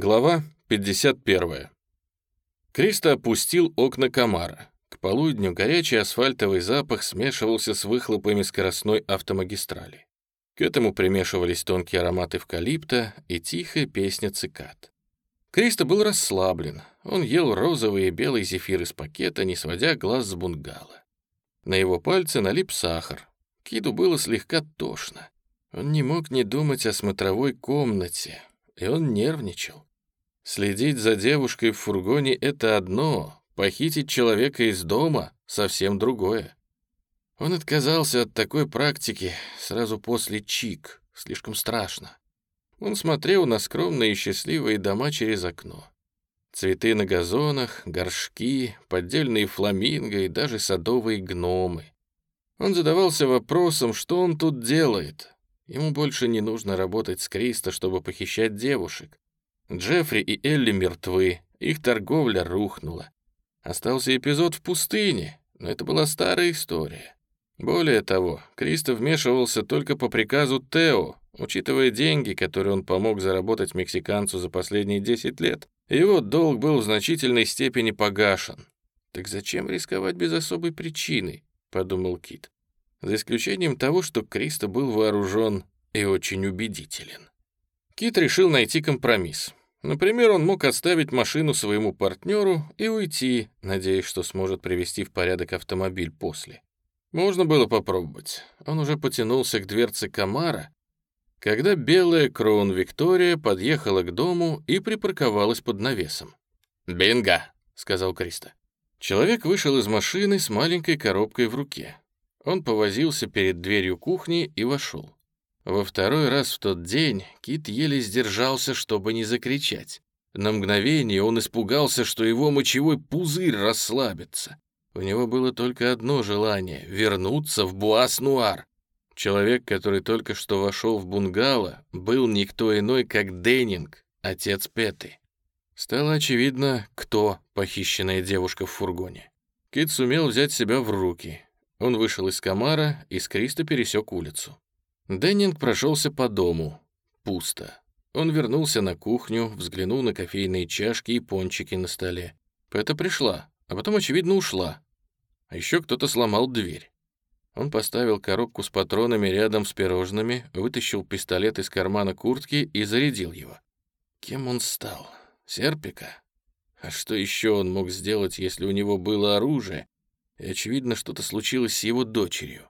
Глава 51. Кристо опустил окна комара. К полудню горячий асфальтовый запах смешивался с выхлопами скоростной автомагистрали. К этому примешивались тонкие ароматы эвкалипта и тихая песня цикад. Кристо был расслаблен. Он ел розовый и белый зефир из пакета, не сводя глаз с бунгало. На его пальце налип сахар. Киду было слегка тошно. Он не мог не думать о смотровой комнате, и он нервничал. Следить за девушкой в фургоне — это одно, похитить человека из дома — совсем другое. Он отказался от такой практики сразу после Чик, слишком страшно. Он смотрел на скромные и счастливые дома через окно. Цветы на газонах, горшки, поддельные фламинго и даже садовые гномы. Он задавался вопросом, что он тут делает, Ему больше не нужно работать с Кристо, чтобы похищать девушек. Джеффри и Элли мертвы, их торговля рухнула. Остался эпизод в пустыне, но это была старая история. Более того, Кристо вмешивался только по приказу Тео, учитывая деньги, которые он помог заработать мексиканцу за последние 10 лет. Его долг был в значительной степени погашен. «Так зачем рисковать без особой причины?» — подумал Кит за исключением того, что Кристо был вооружен и очень убедителен. Кит решил найти компромисс. Например, он мог оставить машину своему партнеру и уйти, надеясь, что сможет привести в порядок автомобиль после. Можно было попробовать. Он уже потянулся к дверце Камара, когда белая Кроун Виктория подъехала к дому и припарковалась под навесом. «Бинго!» — сказал Криста. Человек вышел из машины с маленькой коробкой в руке. Он повозился перед дверью кухни и вошел. Во второй раз в тот день Кит еле сдержался, чтобы не закричать. На мгновение он испугался, что его мочевой пузырь расслабится. У него было только одно желание — вернуться в Буас-Нуар. Человек, который только что вошел в бунгало, был никто иной, как Деннинг, отец Петы. Стало очевидно, кто похищенная девушка в фургоне. Кит сумел взять себя в руки. Он вышел из комара и с Криста пересек улицу. Деннинг прошелся по дому. Пусто. Он вернулся на кухню, взглянул на кофейные чашки и пончики на столе. Пэта пришла, а потом, очевидно, ушла. А еще кто-то сломал дверь. Он поставил коробку с патронами рядом с пирожными, вытащил пистолет из кармана куртки и зарядил его. Кем он стал? Серпика? А что еще он мог сделать, если у него было оружие, и, очевидно, что-то случилось с его дочерью.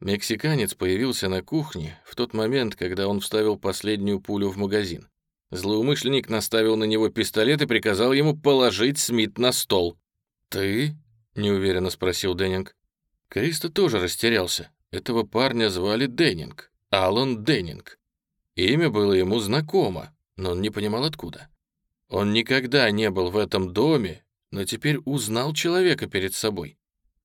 Мексиканец появился на кухне в тот момент, когда он вставил последнюю пулю в магазин. Злоумышленник наставил на него пистолет и приказал ему положить Смит на стол. «Ты?» — неуверенно спросил Деннинг. Кристо тоже растерялся. Этого парня звали Деннинг, Алан Деннинг. Имя было ему знакомо, но он не понимал откуда. Он никогда не был в этом доме, но теперь узнал человека перед собой.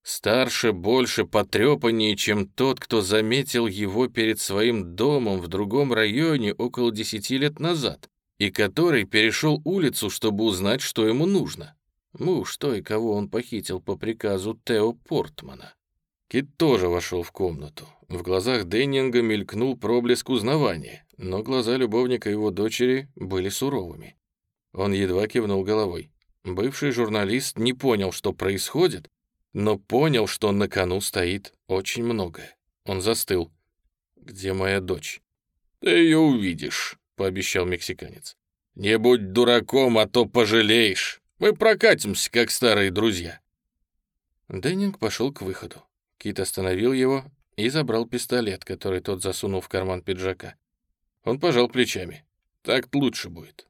Старше, больше, потрепаннее, чем тот, кто заметил его перед своим домом в другом районе около десяти лет назад, и который перешел улицу, чтобы узнать, что ему нужно. Муж той, кого он похитил по приказу Тео Портмана. Кит тоже вошел в комнату. В глазах Деннинга мелькнул проблеск узнавания, но глаза любовника его дочери были суровыми. Он едва кивнул головой. Бывший журналист не понял, что происходит, но понял, что на кону стоит очень многое. Он застыл. «Где моя дочь?» «Ты ее увидишь», — пообещал мексиканец. «Не будь дураком, а то пожалеешь. Мы прокатимся, как старые друзья». Деннинг пошел к выходу. Кит остановил его и забрал пистолет, который тот засунул в карман пиджака. Он пожал плечами. «Так лучше будет».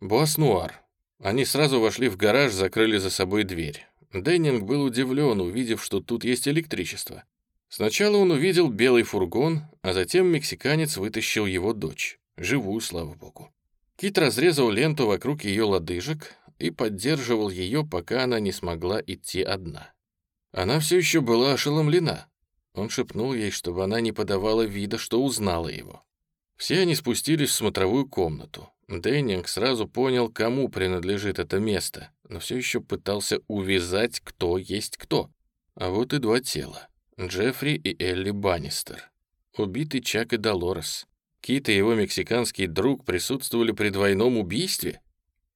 Буаснуар. Они сразу вошли в гараж, закрыли за собой дверь. Деннинг был удивлен, увидев, что тут есть электричество. Сначала он увидел белый фургон, а затем мексиканец вытащил его дочь, живую, слава богу. Кит разрезал ленту вокруг ее лодыжек и поддерживал ее, пока она не смогла идти одна. Она все еще была ошеломлена. Он шепнул ей, чтобы она не подавала вида, что узнала его. Все они спустились в смотровую комнату. Деннинг сразу понял, кому принадлежит это место, но все еще пытался увязать, кто есть кто. А вот и два тела. Джеффри и Элли Баннистер. Убитый Чак и Долорес. Кит и его мексиканский друг присутствовали при двойном убийстве.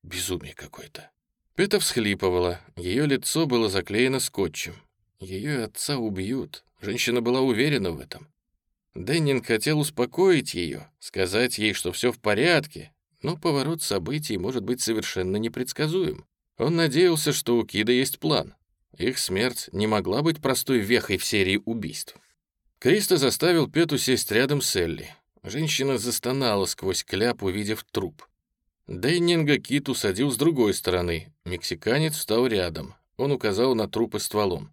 Безумие какое-то. Пета всхлипывала, ее лицо было заклеено скотчем. Ее отца убьют. Женщина была уверена в этом. Деннинг хотел успокоить ее, сказать ей, что все в порядке, но поворот событий может быть совершенно непредсказуем. Он надеялся, что у Кида есть план. Их смерть не могла быть простой вехой в серии убийств. Криста заставил Пету сесть рядом с Элли. Женщина застонала сквозь кляп, увидев труп. Дейнинга Кит усадил с другой стороны. Мексиканец встал рядом. Он указал на трупы стволом.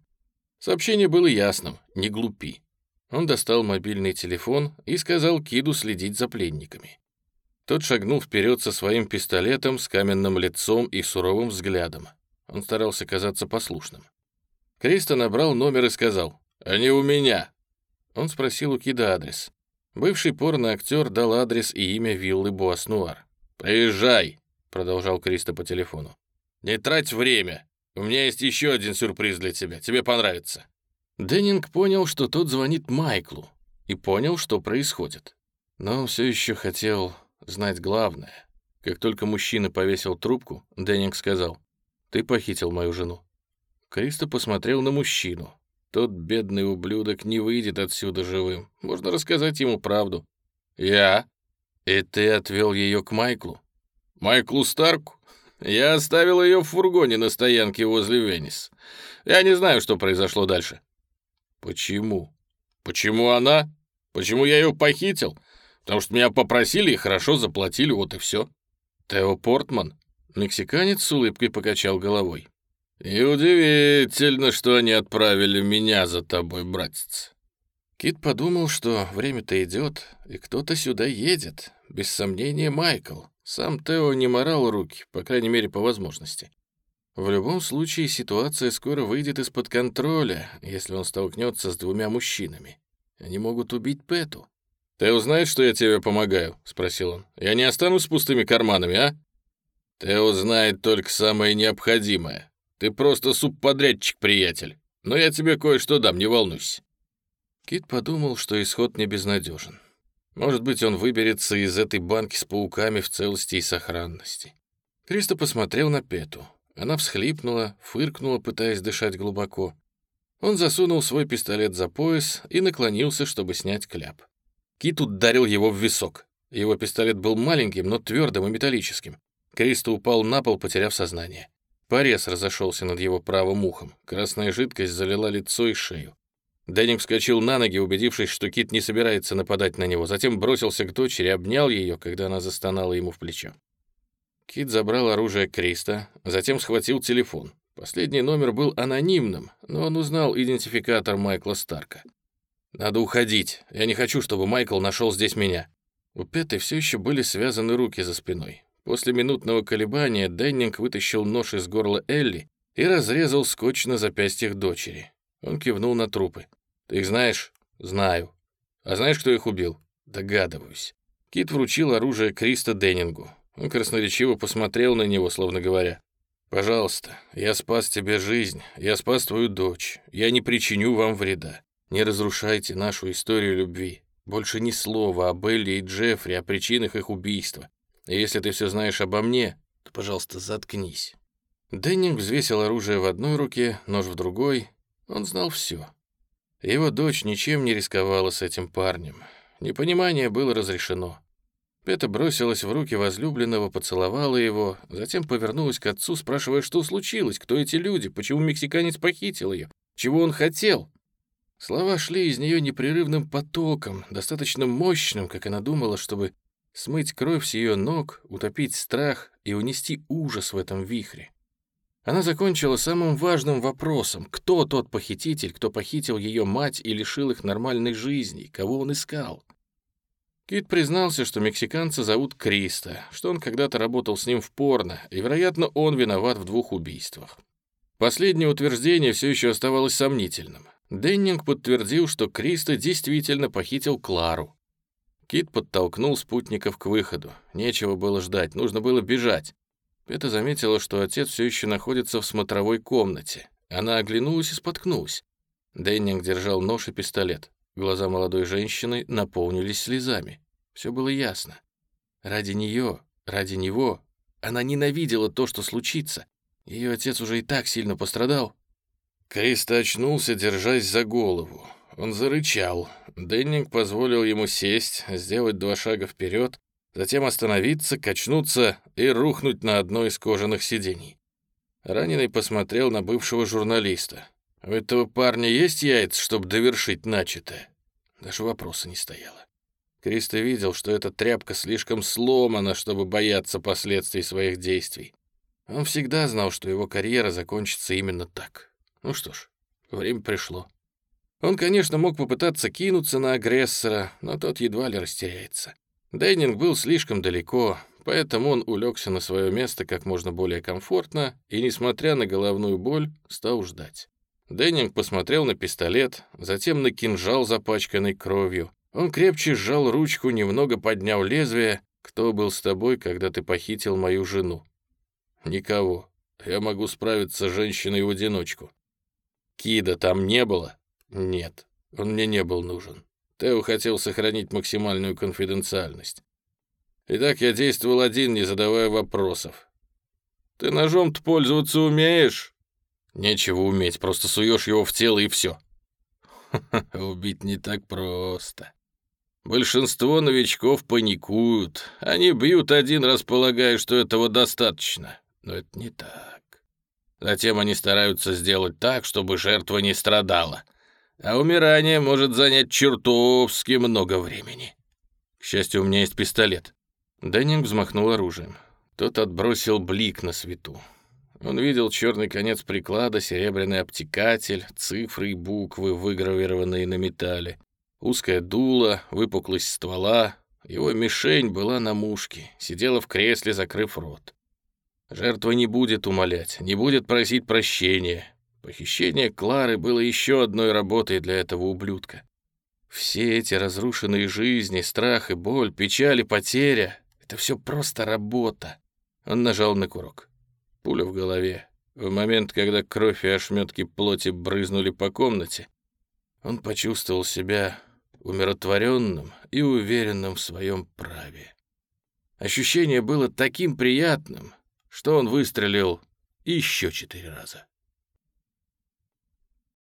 Сообщение было ясным, не глупи. Он достал мобильный телефон и сказал Киду следить за пленниками. Тот шагнул вперед со своим пистолетом с каменным лицом и суровым взглядом. Он старался казаться послушным. Криста набрал номер и сказал «Они у меня». Он спросил у Кида адрес. Бывший порно-актер дал адрес и имя виллы Буаснуар. «Приезжай», — продолжал Криста по телефону. «Не трать время. У меня есть еще один сюрприз для тебя. Тебе понравится». Деннинг понял, что тот звонит Майклу, и понял, что происходит. Но все еще хотел знать главное. Как только мужчина повесил трубку, Деннинг сказал, «Ты похитил мою жену». Кристо посмотрел на мужчину. Тот бедный ублюдок не выйдет отсюда живым. Можно рассказать ему правду. «Я?» «И ты отвел ее к Майклу?» «Майклу Старку? Я оставил ее в фургоне на стоянке возле Венис. Я не знаю, что произошло дальше». «Почему?» «Почему она? Почему я ее похитил? Потому что меня попросили и хорошо заплатили, вот и все». «Тео Портман?» Мексиканец с улыбкой покачал головой. «И удивительно, что они отправили меня за тобой, братец». Кит подумал, что время-то идет, и кто-то сюда едет. Без сомнения, Майкл. Сам Тео не морал руки, по крайней мере, по возможности. В любом случае, ситуация скоро выйдет из-под контроля, если он столкнется с двумя мужчинами. Они могут убить Пэту. «Ты узнаешь, что я тебе помогаю?» — спросил он. «Я не останусь с пустыми карманами, а?» «Ты узнает только самое необходимое. Ты просто субподрядчик, приятель. Но я тебе кое-что дам, не волнуйся». Кит подумал, что исход не безнадежен. Может быть, он выберется из этой банки с пауками в целости и сохранности. Кристо посмотрел на Пету. Она всхлипнула, фыркнула, пытаясь дышать глубоко. Он засунул свой пистолет за пояс и наклонился, чтобы снять кляп. Кит ударил его в висок. Его пистолет был маленьким, но твердым и металлическим. Кристо упал на пол, потеряв сознание. Порез разошелся над его правым ухом. Красная жидкость залила лицо и шею. Дэнник вскочил на ноги, убедившись, что Кит не собирается нападать на него, затем бросился к дочери, обнял ее, когда она застонала ему в плечо. Кит забрал оружие Криста, затем схватил телефон. Последний номер был анонимным, но он узнал идентификатор Майкла Старка. «Надо уходить. Я не хочу, чтобы Майкл нашел здесь меня». У Петы все еще были связаны руки за спиной. После минутного колебания Деннинг вытащил нож из горла Элли и разрезал скотч на запястьях дочери. Он кивнул на трупы. «Ты их знаешь?» «Знаю». «А знаешь, кто их убил?» «Догадываюсь». Кит вручил оружие Криста Деннингу. Он красноречиво посмотрел на него, словно говоря, «Пожалуйста, я спас тебе жизнь, я спас твою дочь, я не причиню вам вреда. Не разрушайте нашу историю любви. Больше ни слова об Элли и Джеффри, о причинах их убийства. И если ты все знаешь обо мне, то, пожалуйста, заткнись». Деннинг взвесил оружие в одной руке, нож в другой. Он знал все. Его дочь ничем не рисковала с этим парнем. Непонимание было разрешено. Пета бросилась в руки возлюбленного, поцеловала его, затем повернулась к отцу, спрашивая, что случилось, кто эти люди, почему мексиканец похитил ее, чего он хотел. Слова шли из нее непрерывным потоком, достаточно мощным, как она думала, чтобы смыть кровь с ее ног, утопить страх и унести ужас в этом вихре. Она закончила самым важным вопросом, кто тот похититель, кто похитил ее мать и лишил их нормальной жизни, кого он искал. Кит признался, что мексиканца зовут Криста, что он когда-то работал с ним в порно, и, вероятно, он виноват в двух убийствах. Последнее утверждение все еще оставалось сомнительным. Деннинг подтвердил, что Криста действительно похитил Клару. Кит подтолкнул спутников к выходу. Нечего было ждать, нужно было бежать. Пета заметила, что отец все еще находится в смотровой комнате. Она оглянулась и споткнулась. Деннинг держал нож и пистолет. Глаза молодой женщины наполнились слезами. Все было ясно. Ради нее, ради него Она ненавидела то, что случится. Ее отец уже и так сильно пострадал. Криста очнулся, держась за голову. Он зарычал. Деннинг позволил ему сесть, сделать два шага вперед, затем остановиться, качнуться и рухнуть на одно из кожаных сидений. Раненый посмотрел на бывшего журналиста. «У этого парня есть яйца, чтобы довершить начатое?» Даже вопроса не стояло. Кристо видел, что эта тряпка слишком сломана, чтобы бояться последствий своих действий. Он всегда знал, что его карьера закончится именно так. Ну что ж, время пришло. Он, конечно, мог попытаться кинуться на агрессора, но тот едва ли растеряется. Дейнинг был слишком далеко, поэтому он улегся на свое место как можно более комфортно и, несмотря на головную боль, стал ждать. Деннинг посмотрел на пистолет, затем на кинжал, запачканный кровью. Он крепче сжал ручку, немного поднял лезвие. «Кто был с тобой, когда ты похитил мою жену?» «Никого. Я могу справиться с женщиной в одиночку». «Кида там не было?» «Нет, он мне не был нужен. Тео хотел сохранить максимальную конфиденциальность. Итак, я действовал один, не задавая вопросов. Ты ножом-то пользоваться умеешь?» Нечего уметь, просто суешь его в тело и все. Убить не так просто. Большинство новичков паникуют. Они бьют один раз, полагая, что этого достаточно. Но это не так. Затем они стараются сделать так, чтобы жертва не страдала. А умирание может занять чертовски много времени. К счастью, у меня есть пистолет. Деннинг взмахнул оружием. Тот отбросил блик на свету. Он видел черный конец приклада, серебряный обтекатель, цифры и буквы, выгравированные на металле, узкое дуло, выпуклость ствола. Его мишень была на мушке, сидела в кресле, закрыв рот. Жертва не будет умолять, не будет просить прощения. Похищение Клары было еще одной работой для этого ублюдка. Все эти разрушенные жизни, страх и боль, печаль и потеря — это все просто работа. Он нажал на курок. Пуля в голове. В момент, когда кровь и ошметки плоти брызнули по комнате, он почувствовал себя умиротворенным и уверенным в своем праве. Ощущение было таким приятным, что он выстрелил еще четыре раза.